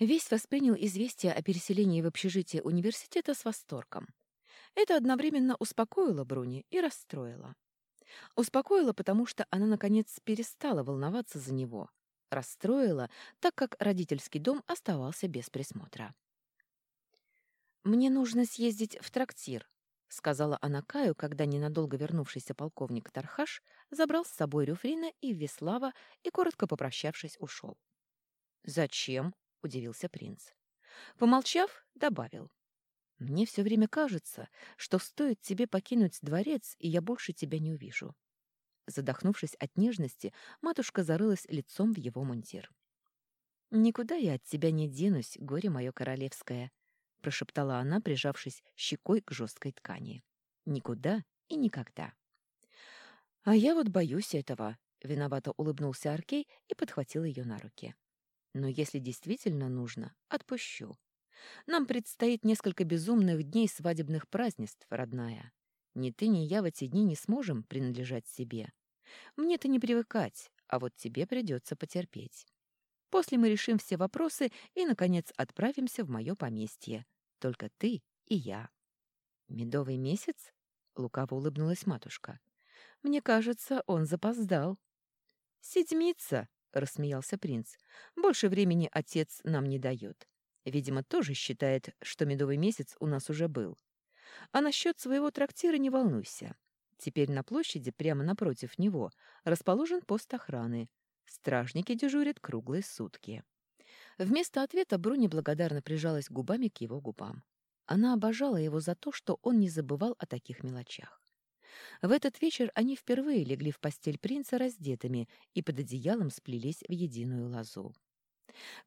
Весь воспринял известие о переселении в общежитие университета с восторгом. Это одновременно успокоило Бруни и расстроило. Успокоило, потому что она, наконец, перестала волноваться за него. Расстроила, так как родительский дом оставался без присмотра. «Мне нужно съездить в трактир», — сказала она Каю, когда ненадолго вернувшийся полковник Тархаш забрал с собой Рюфрина и Веслава и, коротко попрощавшись, ушел. «Зачем?» — удивился принц. Помолчав, добавил. Мне все время кажется, что стоит тебе покинуть дворец, и я больше тебя не увижу. Задохнувшись от нежности, матушка зарылась лицом в его мундир. «Никуда я от тебя не денусь, горе мое королевское», — прошептала она, прижавшись щекой к жесткой ткани. «Никуда и никогда». «А я вот боюсь этого», — виновато улыбнулся Аркей и подхватил ее на руки. «Но если действительно нужно, отпущу. Нам предстоит несколько безумных дней свадебных празднеств, родная. Ни ты, ни я в эти дни не сможем принадлежать себе. Мне-то не привыкать, а вот тебе придется потерпеть. После мы решим все вопросы и, наконец, отправимся в мое поместье. Только ты и я. Медовый месяц? Лукаво улыбнулась матушка. Мне кажется, он запоздал. Седьмица, рассмеялся принц. Больше времени отец нам не дает. Видимо, тоже считает, что медовый месяц у нас уже был. А насчет своего трактира не волнуйся. Теперь на площади, прямо напротив него, расположен пост охраны. Стражники дежурят круглые сутки. Вместо ответа Бруни благодарно прижалась губами к его губам. Она обожала его за то, что он не забывал о таких мелочах. В этот вечер они впервые легли в постель принца раздетыми и под одеялом сплелись в единую лозу.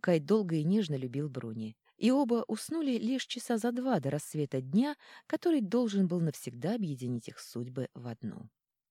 Кай долго и нежно любил Бруни, и оба уснули лишь часа за два до рассвета дня, который должен был навсегда объединить их судьбы в одну.